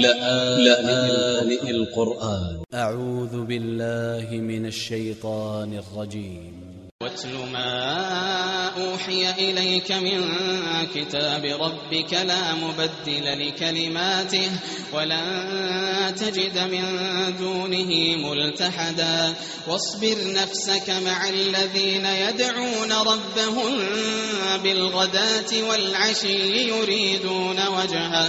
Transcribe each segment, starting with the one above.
لآن القرآن. أ ع و ذ ب ا ل ل ه من ا ل ش ي ط ا ن ا ل ج ي م واتل ما أوحي إليك من كتاب ربك لا مبدل لكلماته ولن تجد من دونه ملتحدا. واصبر نفسك مع الذين يدعون ربهم بالغداة والعشي يريدون وجهه.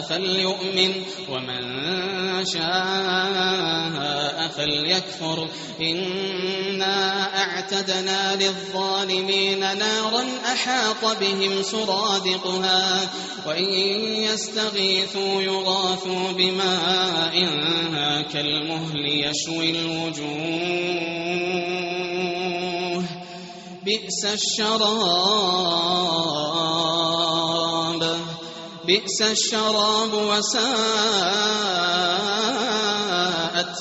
فليؤمن ومن شاء فليكفر. إنا أعتدنا للظالمين نارا أحاط بهم سرادقها وإن يستغيثوا يغاثوا بماء كالمهل يشوي الوجوه. بئس الشراب. بئس الشراب وساءت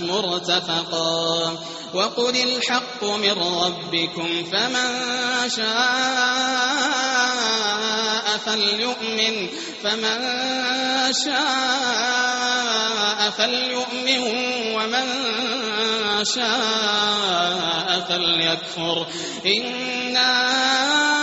مرتفقا وقل الحق من ربكم فمن شاء فليؤمن فمن شاء فليؤمن ومن شاء فليكفر إِنَّا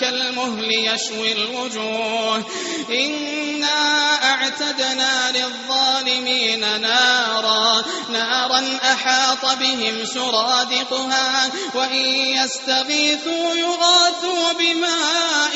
كالمهل يشوي الوجوه. إنا أعتدنا للظالمين نارا. نارا أحاط بهم سرادقها. وإن يستغيثوا يغاثوا بماء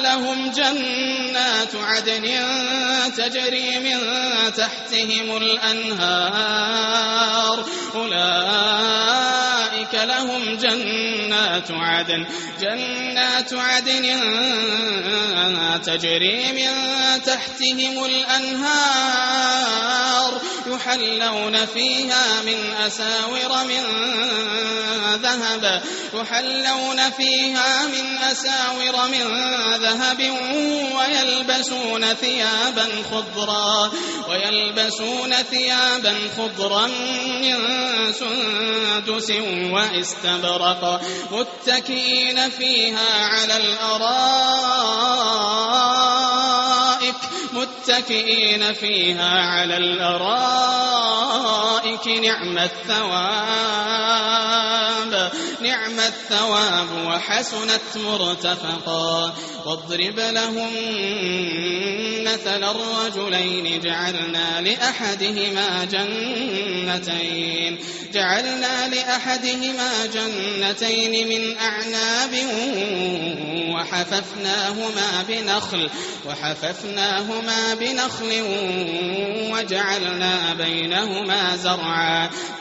لهم جنات عدن تجري من تحتهم الأنهار. أولئك لهم جنات عدن جنات عدن تجري من تحتهم الأنهار. يحلون فيها من أساور من ذهب يحلون فيها من أساور من ذهب. ويلبسون ثيابا خضرا ويلبسون ثيابا خضرا من سندس واستبرق متكئين فيها على الأرائك. متكئين فيها على الأرائك نعم الثواب نعم الثواب وحسنت مرتفقا. واضرب لهم مثل الرجلين جعلنا لأحدهما جنتين جعلنا لأحدهما جنتين من أعناب وحففناهما بنخل وحففناهما بنخل وجعلنا بينهما زرعا.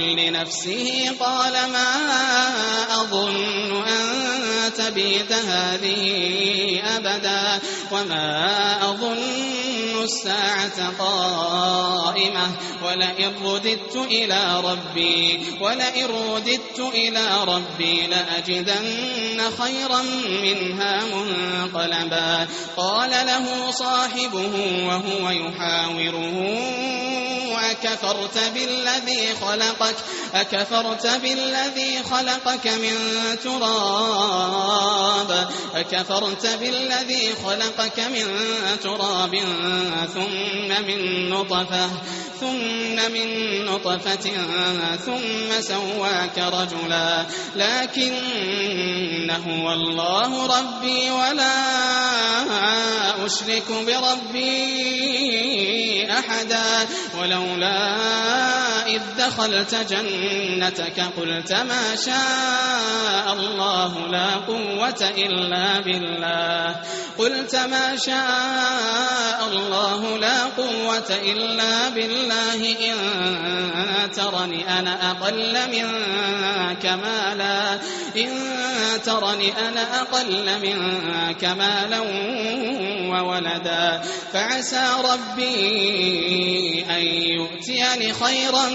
لنفسه قال ما أظن أن تبيت هذه أبدا وما أظن الساعة قائمة ولئن رددت إلى ربي ولئن رددت إلى ربي لأجدن خيرا منها منقلبا قال له صاحبه وهو يحاوره أكفرت بالذي خلقك؟ أكفرت بالذي خلقك من تراب. أكفرت بالذي خلقك من تراب. ثم من نطفة ثم من نطفة ثم سواك رجلا. لكن هو الله ربي ولا أشرك بربي. أحدا ولولا إذ دخلت جنتك قلت ما شاء الله لا قوة إلا بالله. قلت ما شاء الله لا قوة إلا بالله. إن ترني أنا أقل منك مالا. إن ترني أنا أقل منك مالا وولدا. فعسى ربي أن يؤتيني خيرا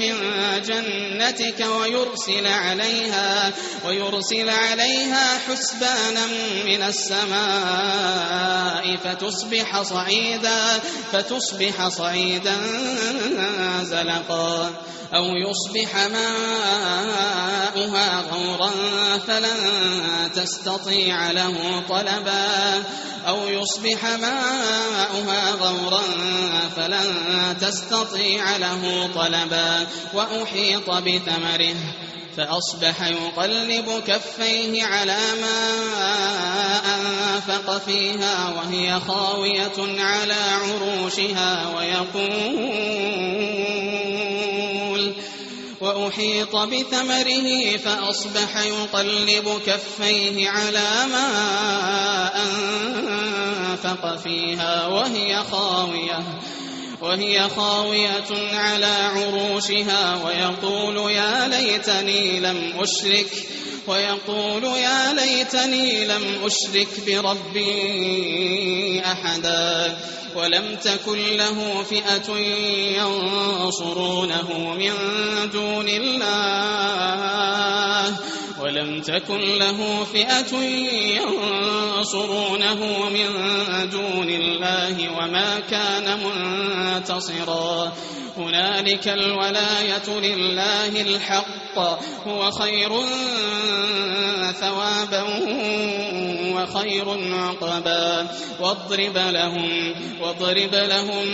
من جنتك ويرسل عليها ويرسل عليها حسبانا من السماء فتصبح صعيدا فتصبح صعيدا زلقا أو يصبح ماؤها غورا فلن تستطيع له طلبا أو يصبح ماؤها غورا فلن تستطيع له طلبا وأحيط بثمره فأصبح يقلب كفيه على ما أنفق فيها وهي خاوية على عروشها ويقول وأحيط بثمره فأصبح يقلب كفيه على ما أنفق فيها وهي خاوية وهي خاوية على عروشها ويقول يا ليتني لم أشرك ويقول يا ليتني لم أشرك بربي أحدا ولم تكن له فئة ينصرونه من دون الله. ولم تكن له فئة ينصرونه من دون الله وما كان منتصرا. هنالك الولاية لله الحق هو خير ثوابا وخير عقبا. واضرب لهم واضرب لهم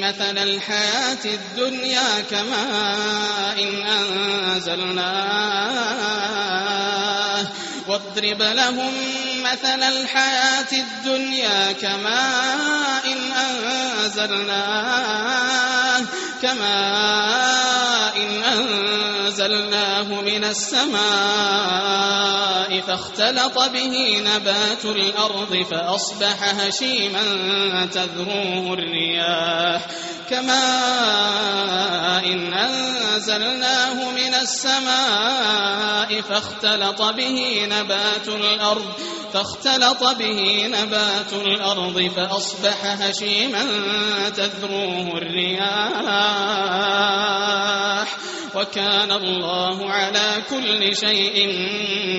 مثل الحياة الدنيا كماء إن أنزلناه واضرب لهم مثل الحياة الدنيا كماء إن أنزلناه كماء إن أنزلناه من السماء فاختلط به نبات الأرض فأصبح هشيما تذروه الرياح. كماء إن أنزلناه من السماء فاختلط به نبات الأرض فاختلط به نبات الأرض فأصبح هشيما تذروه الرياح. وكان الله على كل شيء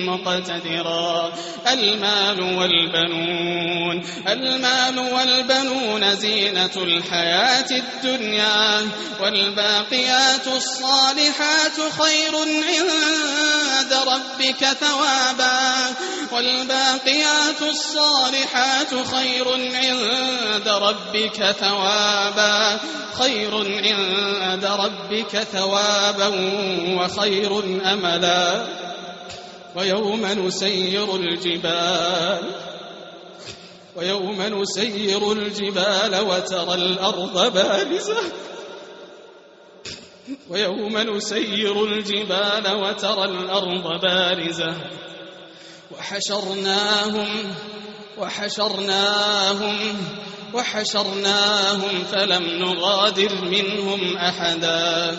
مقتدرا. المال والبنون المال والبنون زينة الحياة الدنيا والباقيات الصالحات خير عند ربك ثوابا والباقيات الصالحات خير عند ربك ثوابا خير عند ربك ثوابا. وخير أملا ويوم نسير الجبال ويوم نسير الجبال وترى الأرض بارزة ويوم نسير الجبال وترى الأرض بارزة وحشرناهم وحشرناهم وحشرناهم فلم نغادر منهم أحدا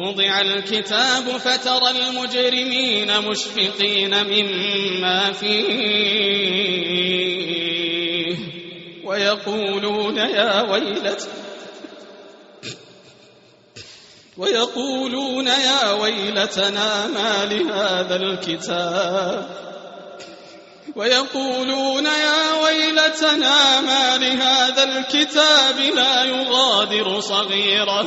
ووضع الكتاب فترى المجرمين مشفقين مما فيه ويقولون يا ويلت ويقولون يا ويلتنا ما لهذا الكتاب ويقولون يا ويلتنا ما لهذا الكتاب لا يغادر صغيرة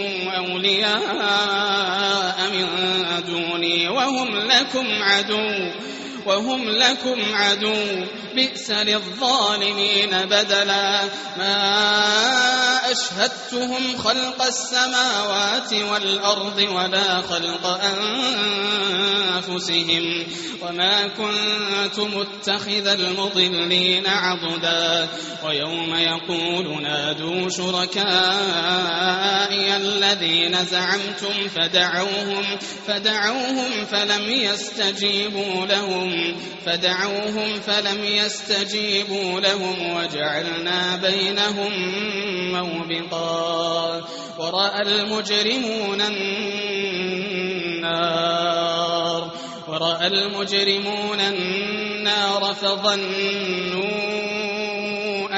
أولياء من دوني وهم لكم عدو. وهم لكم عدو بئس للظالمين بدلا. ما أشهدتهم خلق السماوات والأرض ولا خلق أنفسهم. وما كنت متخذ المضلين عضدا. ويوم يقول نادوا شركائي الذين زعمتم فدعوهم فدعوهم فلم يستجيبوا لهم فدعوهم فلم يستجيبوا لهم وجعلنا بينهم موبقا ورأى المجرمون النار ورأى المجرمون النار فظنوا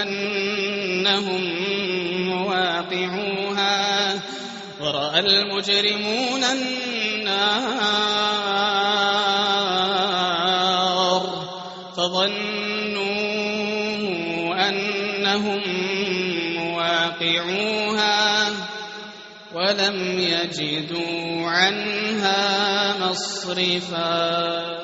أنهم مواقعوها ورأى المجرمون النار فظنوا أنهم مواقعوها ولم يجدوا عنها مصرفا